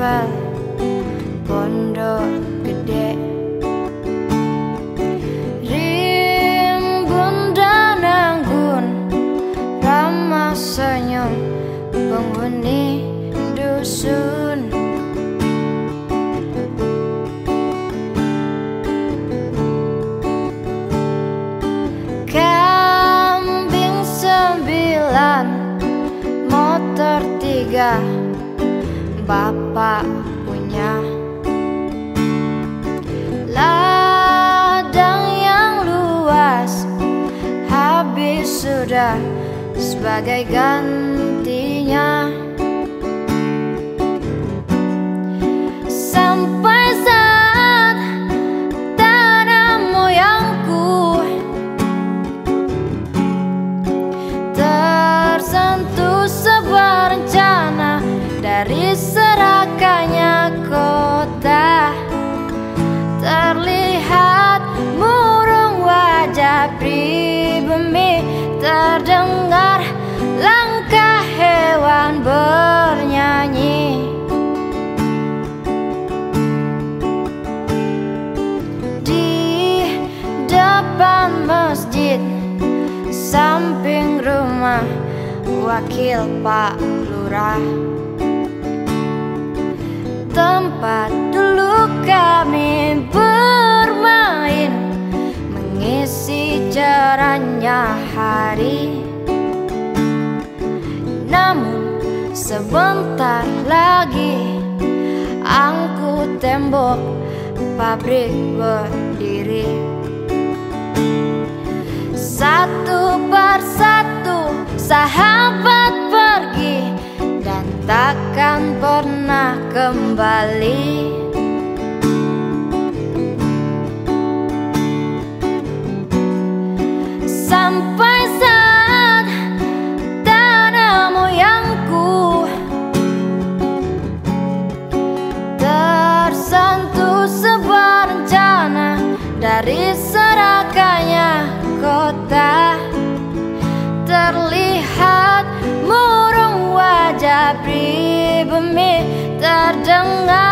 breath sebagai gantinya Terdengar langkah hewan bernyanyi. Di depan masjid Samping rumah wakil Pak Lurah. Tempat hari. Namun sebentar lagi Angkut tembok pabrik berdiri. Satu persatu sahabat pergi Dan takkan pernah kembali Terdengar